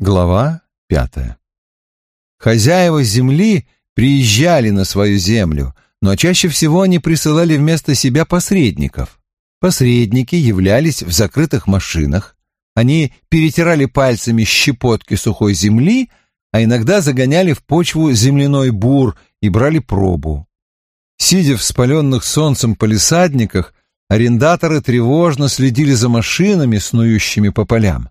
Глава пятая. Хозяева земли приезжали на свою землю, но чаще всего они присылали вместо себя посредников. Посредники являлись в закрытых машинах, они перетирали пальцами щепотки сухой земли, а иногда загоняли в почву земляной бур и брали пробу. Сидя в спаленных солнцем полисадниках, арендаторы тревожно следили за машинами, снующими по полям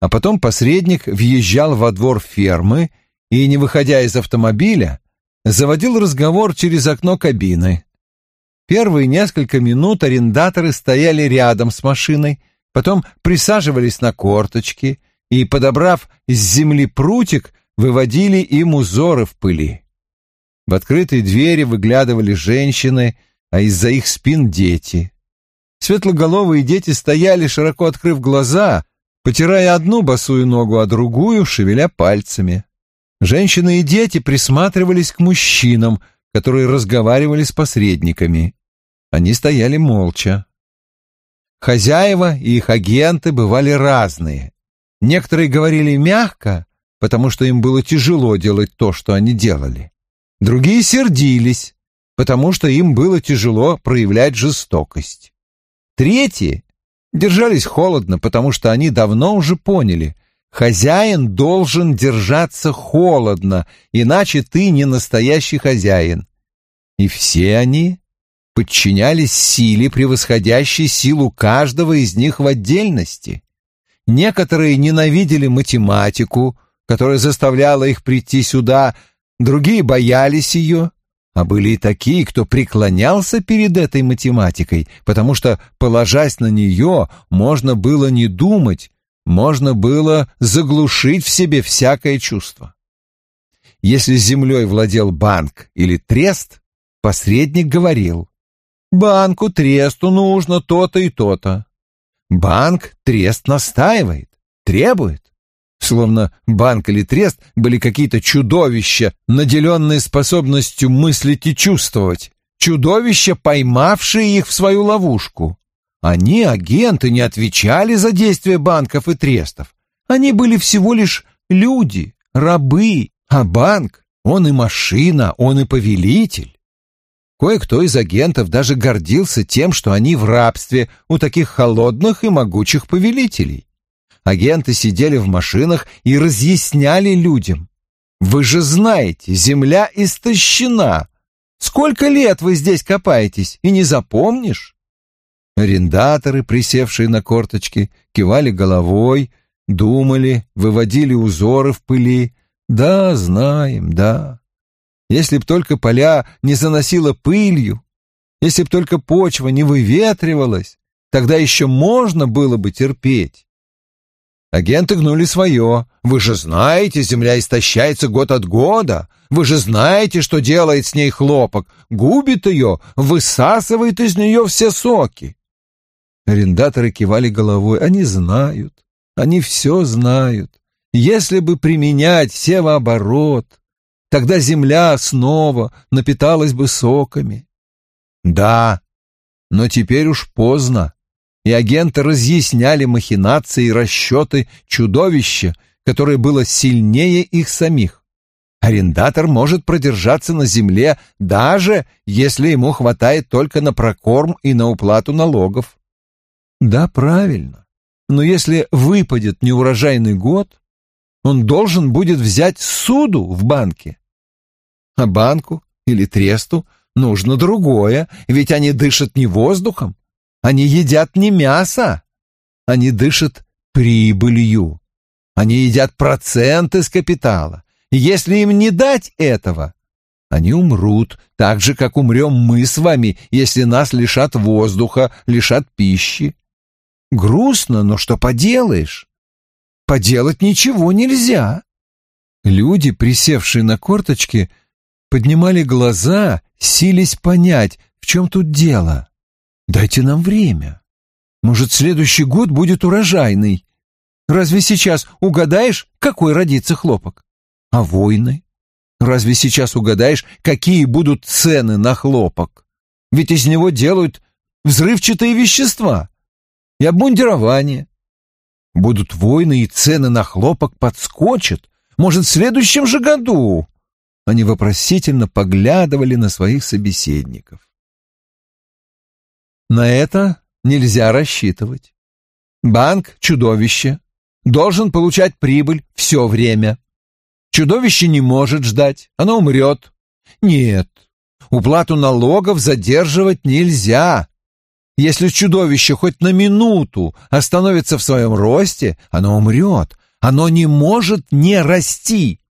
а потом посредник въезжал во двор фермы и, не выходя из автомобиля, заводил разговор через окно кабины. Первые несколько минут арендаторы стояли рядом с машиной, потом присаживались на корточки и, подобрав с земли прутик, выводили им узоры в пыли. В открытые двери выглядывали женщины, а из-за их спин дети. Светлоголовые дети стояли, широко открыв глаза, потирая одну босую ногу, а другую шевеля пальцами. Женщины и дети присматривались к мужчинам, которые разговаривали с посредниками. Они стояли молча. Хозяева и их агенты бывали разные. Некоторые говорили мягко, потому что им было тяжело делать то, что они делали. Другие сердились, потому что им было тяжело проявлять жестокость. Третьи держались холодно, потому что они давно уже поняли, хозяин должен держаться холодно, иначе ты не настоящий хозяин. И все они подчинялись силе, превосходящей силу каждого из них в отдельности. Некоторые ненавидели математику, которая заставляла их прийти сюда, другие боялись ее, а были и такие, кто преклонялся перед этой математикой, потому что, положась на нее, можно было не думать, можно было заглушить в себе всякое чувство. Если землей владел банк или трест, посредник говорил, «Банку, тресту нужно то-то и то-то». Банк, трест настаивает, требует словно банк или трест были какие-то чудовища, наделенные способностью мыслить и чувствовать, чудовища, поймавшие их в свою ловушку. Они, агенты, не отвечали за действия банков и трестов. Они были всего лишь люди, рабы, а банк, он и машина, он и повелитель. Кое-кто из агентов даже гордился тем, что они в рабстве у таких холодных и могучих повелителей. Агенты сидели в машинах и разъясняли людям. «Вы же знаете, земля истощена. Сколько лет вы здесь копаетесь, и не запомнишь?» Арендаторы, присевшие на корточки, кивали головой, думали, выводили узоры в пыли. «Да, знаем, да. Если б только поля не заносило пылью, если б только почва не выветривалась, тогда еще можно было бы терпеть. Агенты гнули свое. Вы же знаете, земля истощается год от года. Вы же знаете, что делает с ней хлопок. Губит ее, высасывает из нее все соки. Арендаторы кивали головой. Они знают. Они все знают. Если бы применять севооборот, тогда земля снова напиталась бы соками. Да, но теперь уж поздно и агенты разъясняли махинации и расчеты чудовища, которое было сильнее их самих. Арендатор может продержаться на земле, даже если ему хватает только на прокорм и на уплату налогов. Да, правильно. Но если выпадет неурожайный год, он должен будет взять суду в банке. А банку или тресту нужно другое, ведь они дышат не воздухом, они едят не мясо, они дышат прибылью. Они едят проценты с капитала. И если им не дать этого, они умрут, так же, как умрем мы с вами, если нас лишат воздуха, лишат пищи. Грустно, но что поделаешь? Поделать ничего нельзя. Люди, присевшие на корточки, поднимали глаза, сились понять, в чем тут дело. Дайте нам время. Может, следующий год будет урожайный. Разве сейчас угадаешь, какой родится хлопок? А войны? Разве сейчас угадаешь, какие будут цены на хлопок? Ведь из него делают взрывчатые вещества и обмундирование. Будут войны, и цены на хлопок подскочат. Может, в следующем же году?» Они вопросительно поглядывали на своих собеседников. На это нельзя рассчитывать. Банк — чудовище, должен получать прибыль все время. Чудовище не может ждать, оно умрет. Нет, уплату налогов задерживать нельзя. Если чудовище хоть на минуту остановится в своем росте, оно умрет. Оно не может не расти.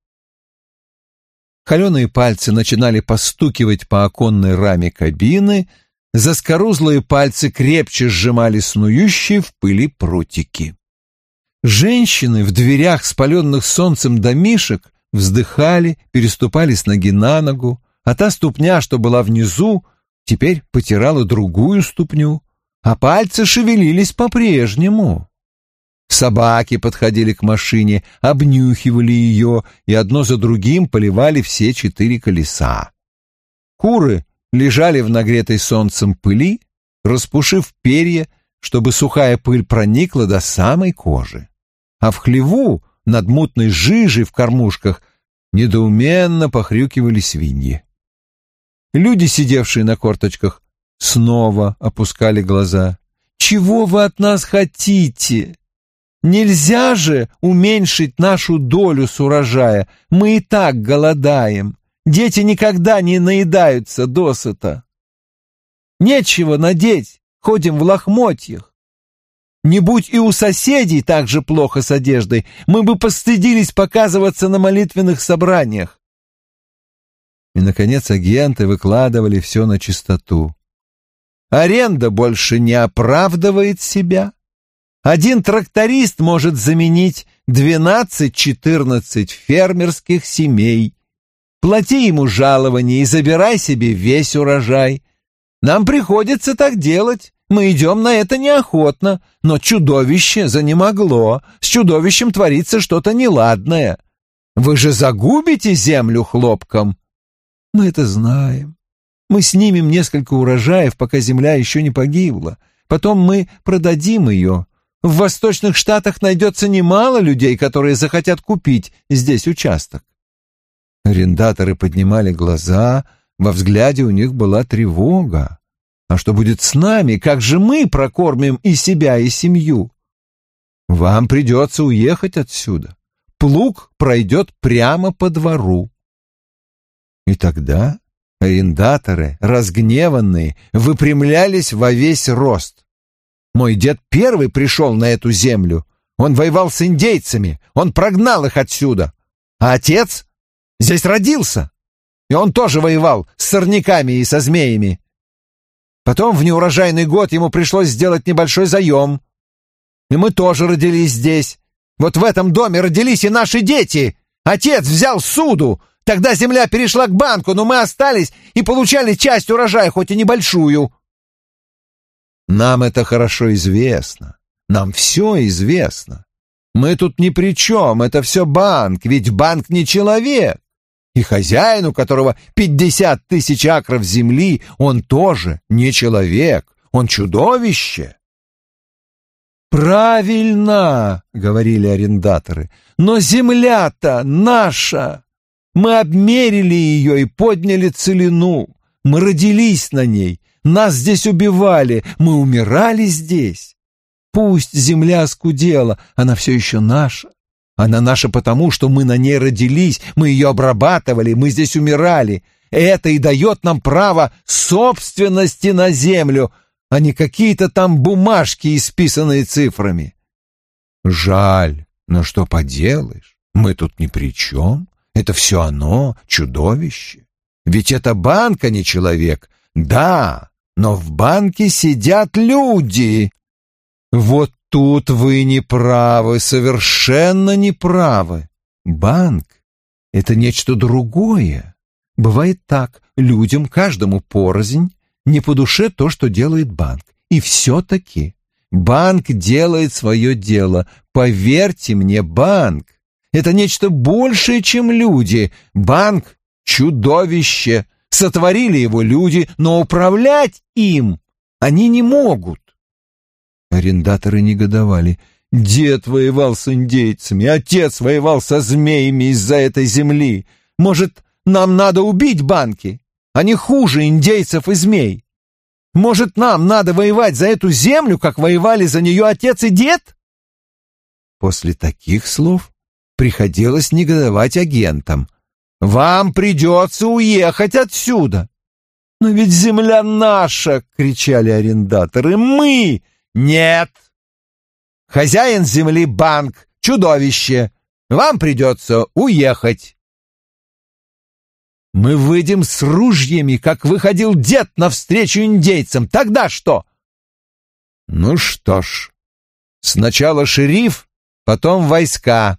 Холеные пальцы начинали постукивать по оконной раме кабины, заскорузлые пальцы крепче сжимали снующие в пыли прутики. Женщины в дверях спаленных солнцем домишек вздыхали, переступали с ноги на ногу, а та ступня, что была внизу, теперь потирала другую ступню, а пальцы шевелились по-прежнему. Собаки подходили к машине, обнюхивали ее и одно за другим поливали все четыре колеса. Куры лежали в нагретой солнцем пыли, распушив перья, чтобы сухая пыль проникла до самой кожи. А в хлеву, над мутной жижей в кормушках, недоуменно похрюкивали свиньи. Люди, сидевшие на корточках, снова опускали глаза. «Чего вы от нас хотите? Нельзя же уменьшить нашу долю с урожая. Мы и так голодаем. Дети никогда не наедаются досыта. Нечего надеть, ходим в лохмотьях. Не будь и у соседей так же плохо с одеждой, мы бы постыдились показываться на молитвенных собраниях. И, наконец, агенты выкладывали все на чистоту. Аренда больше не оправдывает себя. Один тракторист может заменить 12-14 фермерских семей. Плати ему жалование и забирай себе весь урожай. Нам приходится так делать. Мы идем на это неохотно, но чудовище занемогло. С чудовищем творится что-то неладное. Вы же загубите землю хлопком. Мы это знаем. Мы снимем несколько урожаев, пока земля еще не погибла. Потом мы продадим ее. В восточных штатах найдется немало людей, которые захотят купить здесь участок. Арендаторы поднимали глаза, во взгляде у них была тревога. А что будет с нами? Как же мы прокормим и себя, и семью? Вам придется уехать отсюда. Плуг пройдет прямо по двору. И тогда арендаторы, разгневанные, выпрямлялись во весь рост. Мой дед первый пришел на эту землю. Он воевал с индейцами, он прогнал их отсюда. А отец здесь родился, и он тоже воевал с сорняками и со змеями. Потом в неурожайный год ему пришлось сделать небольшой заем. И мы тоже родились здесь. Вот в этом доме родились и наши дети. Отец взял суду. Тогда земля перешла к банку, но мы остались и получали часть урожая, хоть и небольшую. Нам это хорошо известно. Нам все известно. Мы тут ни при чем, это все банк, ведь банк не человек. И хозяин, у которого пятьдесят тысяч акров земли, он тоже не человек, он чудовище. «Правильно!» — говорили арендаторы. «Но земля-то наша! Мы обмерили ее и подняли целину. Мы родились на ней, нас здесь убивали, мы умирали здесь. Пусть земля оскудела, она все еще наша. Она наша потому, что мы на ней родились, мы ее обрабатывали, мы здесь умирали. Это и дает нам право собственности на землю, а не какие-то там бумажки, исписанные цифрами. Жаль, но что поделаешь, мы тут ни при чем. Это все оно, чудовище. Ведь это банк, а не человек. Да, но в банке сидят люди. Вот Тут вы не правы, совершенно не правы. Банк — это нечто другое. Бывает так, людям, каждому порознь, не по душе то, что делает банк. И все-таки банк делает свое дело. Поверьте мне, банк — это нечто большее, чем люди. Банк — чудовище. Сотворили его люди, но управлять им они не могут. Арендаторы негодовали. Дед воевал с индейцами, отец воевал со змеями из-за этой земли. Может, нам надо убить банки? Они хуже индейцев и змей. Может, нам надо воевать за эту землю, как воевали за нее отец и дед?» После таких слов приходилось негодовать агентам. «Вам придется уехать отсюда!» «Но ведь земля наша!» — кричали арендаторы. «Мы!» «Нет!» «Хозяин земли — банк, чудовище! Вам придется уехать!» Мы выйдем с ружьями, как выходил дед навстречу индейцам. Тогда что? Ну что ж, сначала шериф, потом войска.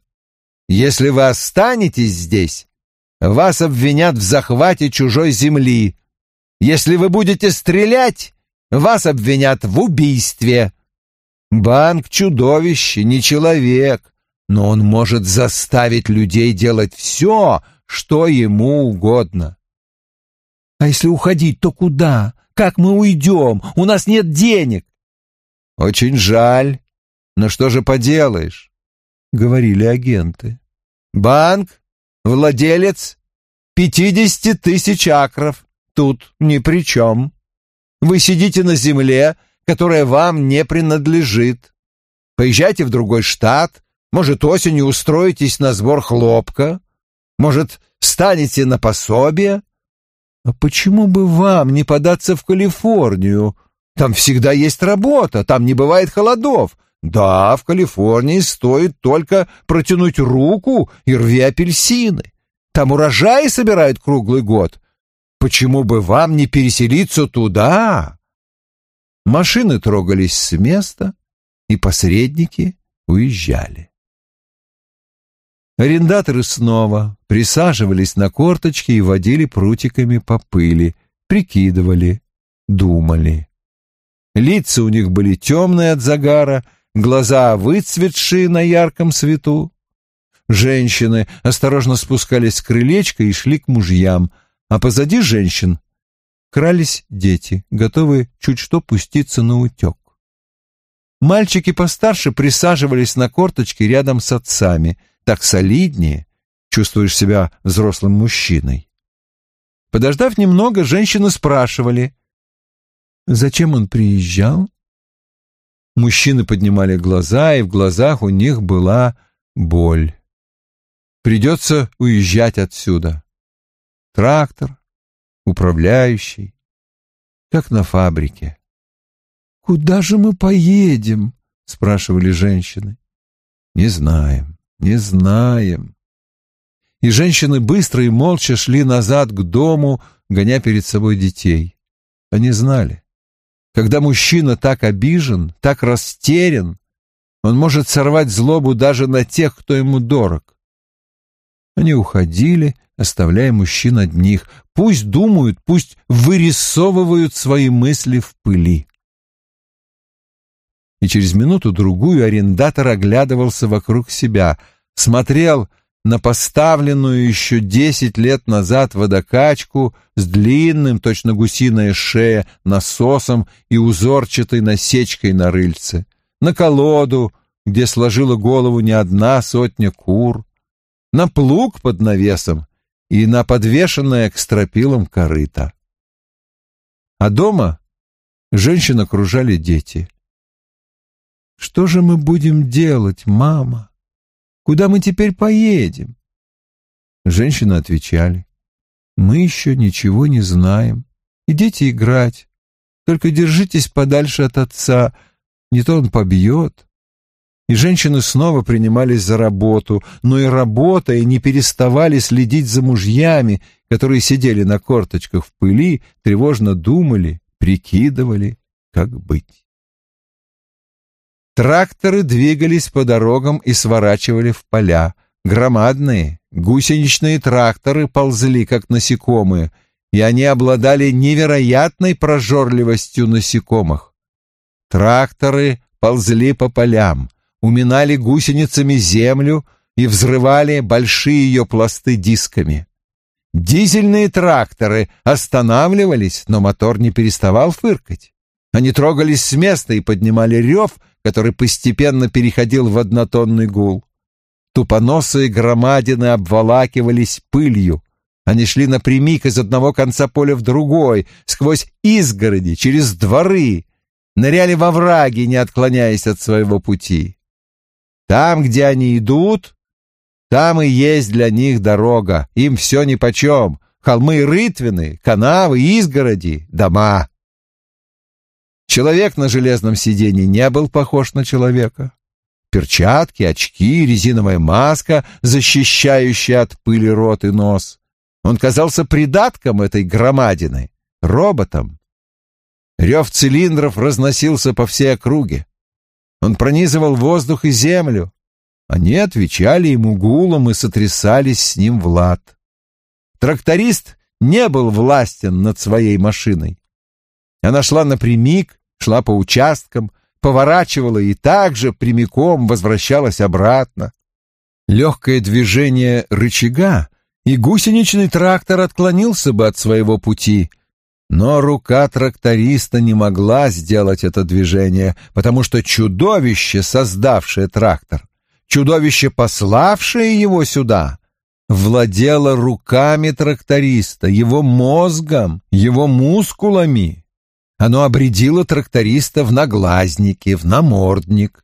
Если вы останетесь здесь, вас обвинят в захвате чужой земли. Если вы будете стрелять, вас обвинят в убийстве. Банк — чудовище, не человек, но он может заставить людей делать все, что ему угодно. А если уходить, то куда? Как мы уйдем? У нас нет денег. Очень жаль, но что же поделаешь? Говорили агенты. Банк, владелец, пятидесяти тысяч акров. Тут ни при чем. Вы сидите на земле, которая вам не принадлежит. Поезжайте в другой штат, может, осенью устроитесь на сбор хлопка. Может, станете на пособие? А почему бы вам не податься в Калифорнию? Там всегда есть работа, там не бывает холодов. Да, в Калифорнии стоит только протянуть руку и рви апельсины. Там урожаи собирают круглый год. Почему бы вам не переселиться туда? Машины трогались с места, и посредники уезжали. Арендаторы снова присаживались на корточки и водили прутиками по пыли, прикидывали, думали. Лица у них были темные от загара, глаза выцветшие на ярком свету. Женщины осторожно спускались с крылечка и шли к мужьям, а позади женщин крались дети, готовые чуть что пуститься на утек. Мальчики постарше присаживались на корточки рядом с отцами — так солиднее, чувствуешь себя взрослым мужчиной. Подождав немного, женщины спрашивали, зачем он приезжал? Мужчины поднимали глаза, и в глазах у них была боль. Придется уезжать отсюда. Трактор, управляющий, как на фабрике. «Куда же мы поедем?» — спрашивали женщины. «Не знаем не знаем. И женщины быстро и молча шли назад к дому, гоня перед собой детей. Они знали. Когда мужчина так обижен, так растерян, он может сорвать злобу даже на тех, кто ему дорог. Они уходили, оставляя мужчин одних. Пусть думают, пусть вырисовывают свои мысли в пыли. И через минуту-другую арендатор оглядывался вокруг себя, смотрел на поставленную еще десять лет назад водокачку с длинным, точно гусиная шея, насосом и узорчатой насечкой на рыльце, на колоду, где сложила голову не одна сотня кур, на плуг под навесом и на подвешенное к стропилам корыто. А дома женщин окружали дети — что же мы будем делать, мама? Куда мы теперь поедем? Женщины отвечали. Мы еще ничего не знаем. Идите играть. Только держитесь подальше от отца, не то он побьет. И женщины снова принимались за работу, но и работая не переставали следить за мужьями, которые сидели на корточках в пыли, тревожно думали, прикидывали, как быть. Тракторы двигались по дорогам и сворачивали в поля. Громадные, гусеничные тракторы ползли, как насекомые, и они обладали невероятной прожорливостью насекомых. Тракторы ползли по полям, уминали гусеницами землю и взрывали большие ее пласты дисками. Дизельные тракторы останавливались, но мотор не переставал фыркать. Они трогались с места и поднимали рев, который постепенно переходил в однотонный гул. Тупоносые громадины обволакивались пылью. Они шли напрямик из одного конца поля в другой, сквозь изгороди, через дворы, ныряли во враги, не отклоняясь от своего пути. Там, где они идут, там и есть для них дорога, им все нипочем, холмы и рытвины, канавы, изгороди, дома. Человек на железном сиденье не был похож на человека. Перчатки, очки, резиновая маска, защищающая от пыли рот и нос. Он казался придатком этой громадины, роботом. Рев цилиндров разносился по всей округе. Он пронизывал воздух и землю. Они отвечали ему гулом и сотрясались с ним в лад. Тракторист не был властен над своей машиной. Она шла напрямик, шла по участкам, поворачивала и также прямиком возвращалась обратно. Легкое движение рычага, и гусеничный трактор отклонился бы от своего пути, но рука тракториста не могла сделать это движение, потому что чудовище, создавшее трактор, чудовище, пославшее его сюда, владело руками тракториста, его мозгом, его мускулами. Оно обредило тракториста в наглазники, в намордник,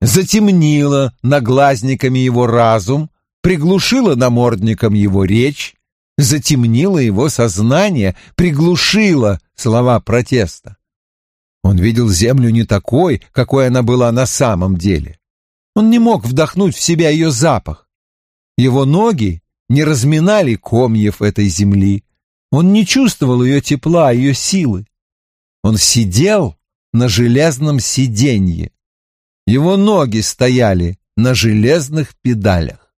затемнило наглазниками его разум, приглушило намордником его речь, затемнило его сознание, приглушило слова протеста. Он видел землю не такой, какой она была на самом деле. Он не мог вдохнуть в себя ее запах. Его ноги не разминали комьев этой земли. Он не чувствовал ее тепла, ее силы. Он сидел на железном сиденье. Его ноги стояли на железных педалях.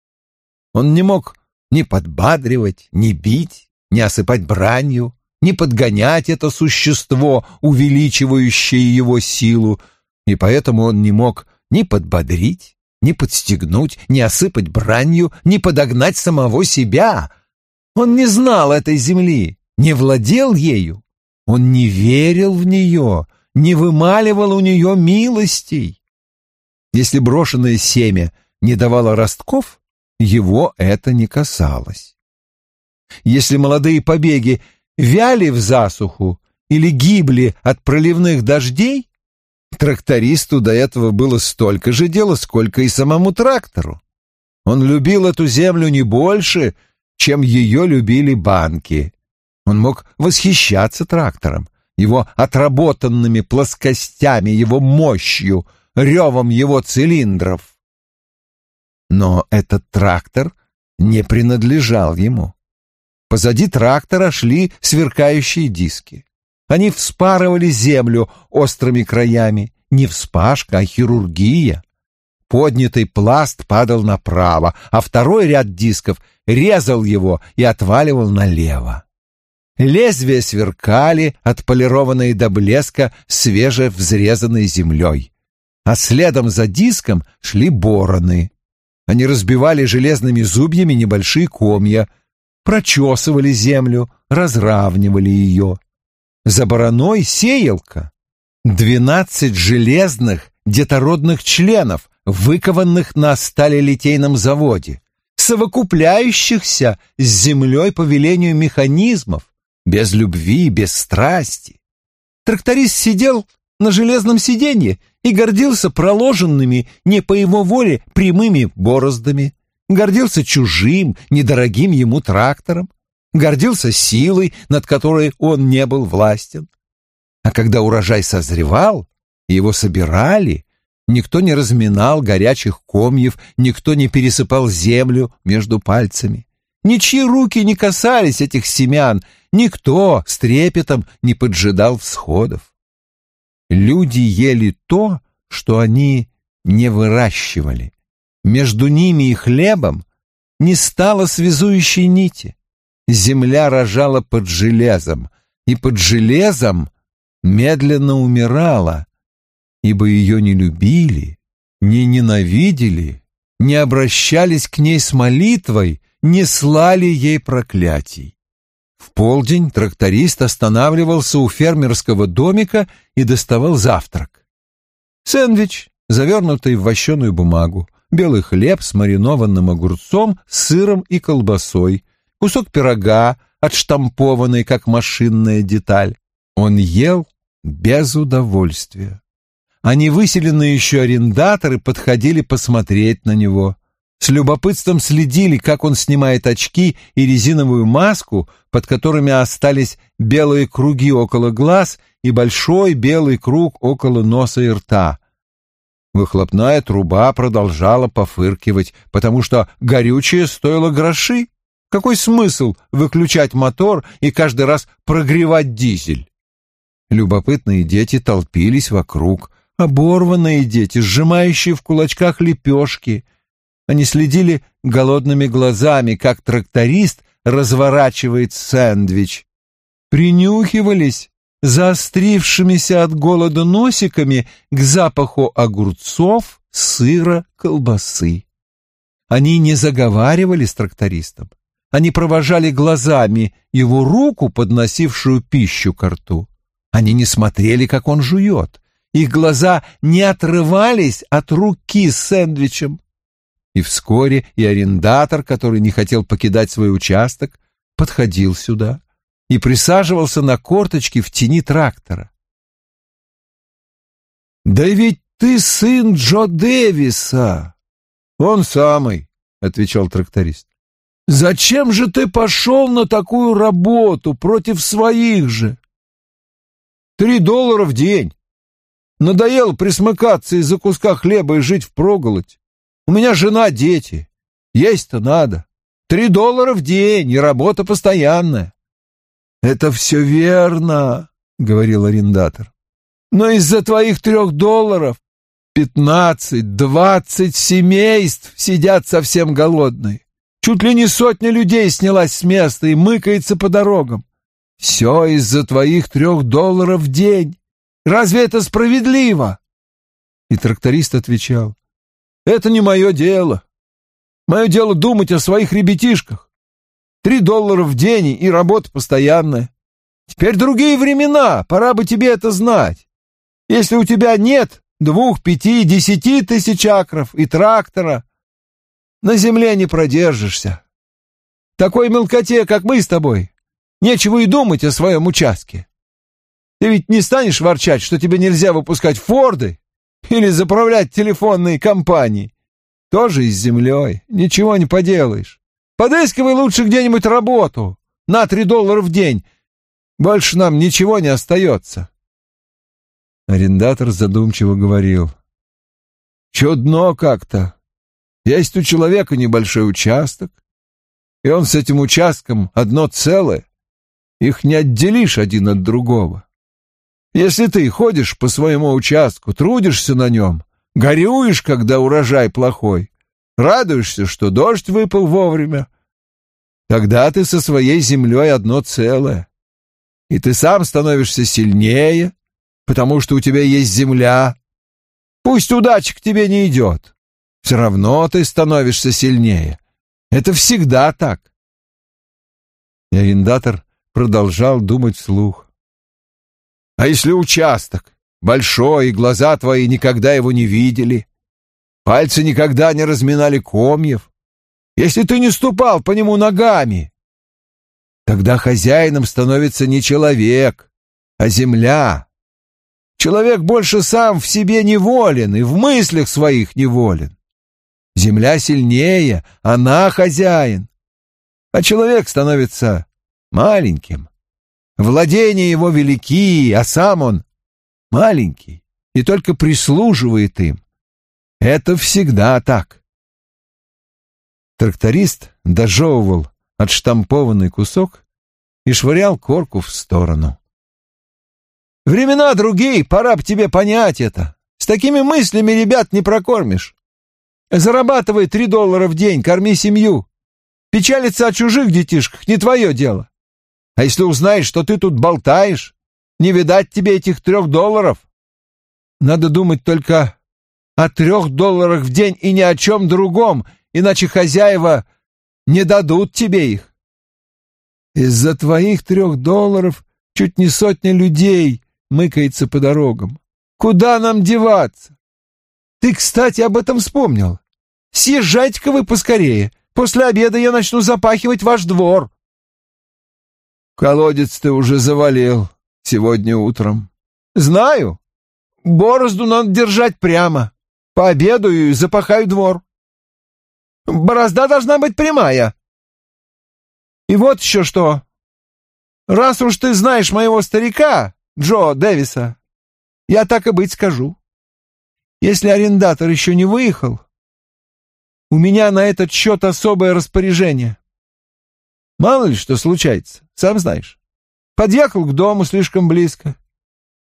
Он не мог ни подбадривать, ни бить, ни осыпать бранью, ни подгонять это существо, увеличивающее его силу, и поэтому он не мог ни подбодрить, ни подстегнуть, ни осыпать бранью, ни подогнать самого себя. Он не знал этой земли, не владел ею, он не верил в нее, не вымаливал у нее милостей. Если брошенное семя не давало ростков, его это не касалось. Если молодые побеги вяли в засуху или гибли от проливных дождей, трактористу до этого было столько же дела, сколько и самому трактору. Он любил эту землю не больше, чем ее любили банки. Он мог восхищаться трактором, его отработанными плоскостями, его мощью, ревом его цилиндров. Но этот трактор не принадлежал ему. Позади трактора шли сверкающие диски. Они вспарывали землю острыми краями. Не вспашка, а хирургия. Поднятый пласт падал направо, а второй ряд дисков резал его и отваливал налево. Лезвия сверкали, отполированные до блеска свежевзрезанной землей. А следом за диском шли бороны. Они разбивали железными зубьями небольшие комья, прочесывали землю, разравнивали ее. За бараной сеялка. Двенадцать железных детородных членов, выкованных на сталелитейном заводе, совокупляющихся с землей по велению механизмов, без любви, без страсти. Тракторист сидел на железном сиденье и гордился проложенными не по его воле прямыми бороздами, гордился чужим, недорогим ему трактором, гордился силой, над которой он не был властен. А когда урожай созревал, его собирали, никто не разминал горячих комьев, никто не пересыпал землю между пальцами. Ничьи руки не касались этих семян, никто с трепетом не поджидал всходов. Люди ели то, что они не выращивали. Между ними и хлебом не стало связующей нити. Земля рожала под железом, и под железом медленно умирала, ибо ее не любили, не ненавидели, не обращались к ней с молитвой, не слали ей проклятий. В полдень тракторист останавливался у фермерского домика и доставал завтрак. Сэндвич, завернутый в вощеную бумагу, белый хлеб с маринованным огурцом, сыром и колбасой, кусок пирога, отштампованный как машинная деталь. Он ел без удовольствия. Они выселенные еще арендаторы подходили посмотреть на него. С любопытством следили, как он снимает очки и резиновую маску, под которыми остались белые круги около глаз и большой белый круг около носа и рта. Выхлопная труба продолжала пофыркивать, потому что горючее стоило гроши. Какой смысл выключать мотор и каждый раз прогревать дизель? Любопытные дети толпились вокруг, оборванные дети, сжимающие в кулачках лепешки. Они следили голодными глазами, как тракторист разворачивает сэндвич. Принюхивались заострившимися от голода носиками к запаху огурцов, сыра, колбасы. Они не заговаривали с трактористом. Они провожали глазами его руку, подносившую пищу к рту. Они не смотрели, как он жует. Их глаза не отрывались от руки с сэндвичем. И вскоре и арендатор, который не хотел покидать свой участок, подходил сюда и присаживался на корточки в тени трактора. «Да ведь ты сын Джо Дэвиса!» «Он самый», — отвечал тракторист. «Зачем же ты пошел на такую работу против своих же?» «Три доллара в день. Надоело присмыкаться из-за куска хлеба и жить впроголодь. У меня жена, дети. Есть-то надо. Три доллара в день и работа постоянная. «Это все верно», — говорил арендатор. «Но из-за твоих трех долларов пятнадцать, двадцать семейств сидят совсем голодные. Чуть ли не сотня людей снялась с места и мыкается по дорогам. Все из-за твоих трех долларов в день. Разве это справедливо?» И тракторист отвечал. «Это не мое дело. Мое дело думать о своих ребятишках. Три доллара в день и работа постоянная. Теперь другие времена, пора бы тебе это знать. Если у тебя нет двух, пяти, десяти тысяч акров и трактора, на земле не продержишься. Такой мелкоте, как мы с тобой, нечего и думать о своем участке. Ты ведь не станешь ворчать, что тебе нельзя выпускать форды или заправлять телефонные компании. Тоже и с землей, ничего не поделаешь. Подыскивай лучше где-нибудь работу на три доллара в день. Больше нам ничего не остается. Арендатор задумчиво говорил. Чудно как-то. Есть у человека небольшой участок, и он с этим участком одно целое. Их не отделишь один от другого. Если ты ходишь по своему участку, трудишься на нем, горюешь, когда урожай плохой, радуешься, что дождь выпал вовремя. Тогда ты со своей землей одно целое. И ты сам становишься сильнее, потому что у тебя есть земля. Пусть удача к тебе не идет. Все равно ты становишься сильнее. Это всегда так. Арендатор продолжал думать вслух. А если участок большой, и глаза твои никогда его не видели? Пальцы никогда не разминали комьев, если ты не ступал по нему ногами? Тогда хозяином становится не человек, а земля. Человек больше сам в себе неволен и в мыслях своих неволен. Земля сильнее, она хозяин. А человек становится маленьким. Владения его велики, а сам он маленький и только прислуживает им. Это всегда так. Тракторист дожевывал отштампованный кусок и швырял корку в сторону. «Времена другие, пора бы тебе понять это. С такими мыслями ребят не прокормишь. Зарабатывай три доллара в день, корми семью. Печалиться о чужих детишках не твое дело. А если узнаешь, что ты тут болтаешь, не видать тебе этих трех долларов. Надо думать только о трех долларах в день и ни о чем другом, иначе хозяева не дадут тебе их. Из-за твоих трех долларов чуть не сотня людей мыкается по дорогам. Куда нам деваться? Ты, кстати, об этом вспомнил. Съезжайте-ка вы поскорее. После обеда я начну запахивать ваш двор. Колодец ты уже завалил сегодня утром. Знаю. Борозду надо держать прямо. Пообедаю и запахаю двор. Борозда должна быть прямая. И вот еще что. Раз уж ты знаешь моего старика, Джо Дэвиса, я так и быть скажу. Если арендатор еще не выехал, у меня на этот счет особое распоряжение. Мало ли что случается, сам знаешь. Подъехал к дому слишком близко.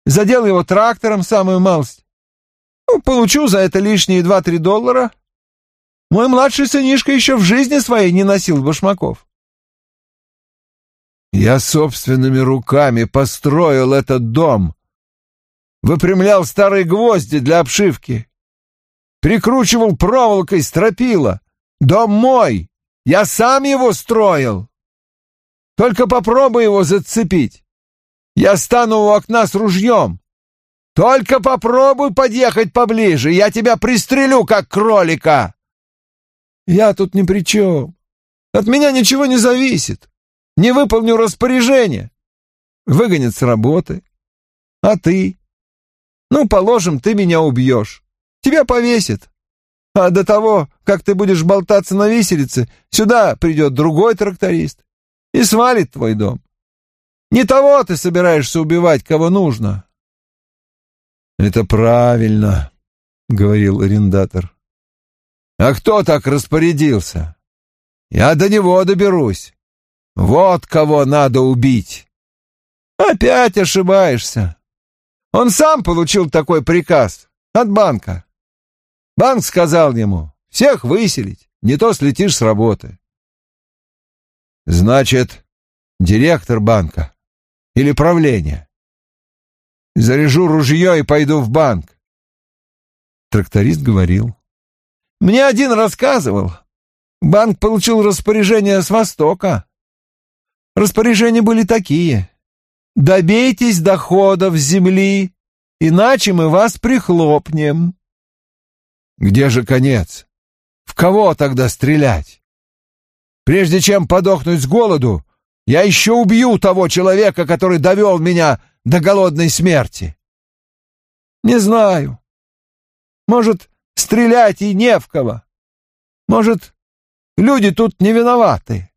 Задел его трактором самую малость. Ну, получу за это лишние два-три доллара. Мой младший сынишка еще в жизни своей не носил башмаков. Я собственными руками построил этот дом. Выпрямлял старые гвозди для обшивки. Прикручивал проволокой стропила. Дом мой. Я сам его строил. Только попробуй его зацепить. Я стану у окна с ружьем. Только попробуй подъехать поближе, я тебя пристрелю, как кролика. Я тут ни при чем. От меня ничего не зависит. Не выполню распоряжение. Выгонят с работы. А ты? Ну, положим, ты меня убьешь. Тебя повесят. А до того, как ты будешь болтаться на виселице, сюда придет другой тракторист и свалит твой дом. Не того ты собираешься убивать, кого нужно. Это правильно, говорил арендатор. А кто так распорядился? Я до него доберусь. Вот кого надо убить. Опять ошибаешься. Он сам получил такой приказ от банка. Банк сказал ему, всех выселить, не то слетишь с работы. Значит, директор банка или правление. Заряжу ружье и пойду в банк. Тракторист говорил. Мне один рассказывал. Банк получил распоряжение с Востока. Распоряжения были такие. Добейтесь доходов земли, иначе мы вас прихлопнем. Где же конец? В кого тогда стрелять? Прежде чем подохнуть с голоду, я еще убью того человека, который довел меня до голодной смерти. Не знаю. Может, стрелять и не в кого. Может, люди тут не виноваты.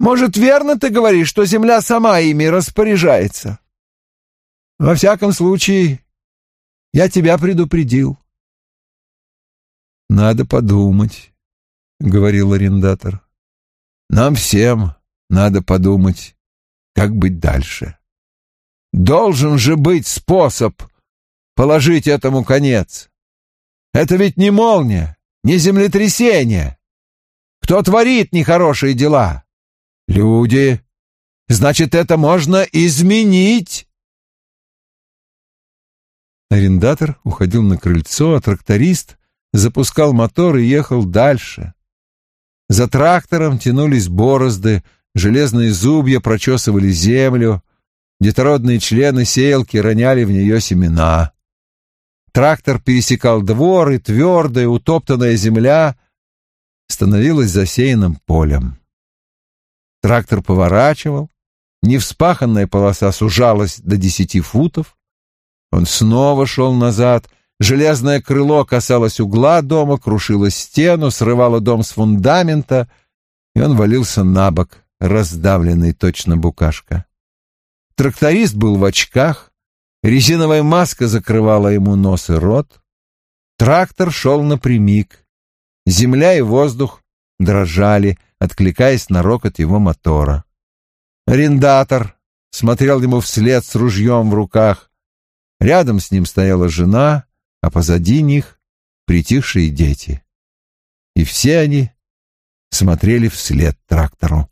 Может, верно ты говоришь, что земля сама ими распоряжается? Во всяком случае, я тебя предупредил. Надо подумать, — говорил арендатор. Нам всем надо подумать, как быть дальше. Должен же быть способ положить этому конец. Это ведь не молния, не землетрясение. Кто творит нехорошие дела? Люди. Значит, это можно изменить. Арендатор уходил на крыльцо, а тракторист запускал мотор и ехал дальше. За трактором тянулись борозды, железные зубья прочесывали землю, детородные члены сеялки роняли в нее семена. Трактор пересекал двор, и твердая, утоптанная земля становилась засеянным полем. Трактор поворачивал, невспаханная полоса сужалась до десяти футов. Он снова шел назад, железное крыло касалось угла дома, крушило стену, срывало дом с фундамента, и он валился на бок, раздавленный точно букашка. Тракторист был в очках, резиновая маска закрывала ему нос и рот. Трактор шел напрямик. Земля и воздух дрожали, откликаясь на рокот его мотора. Арендатор смотрел ему вслед с ружьем в руках. Рядом с ним стояла жена, а позади них притихшие дети. И все они смотрели вслед трактору.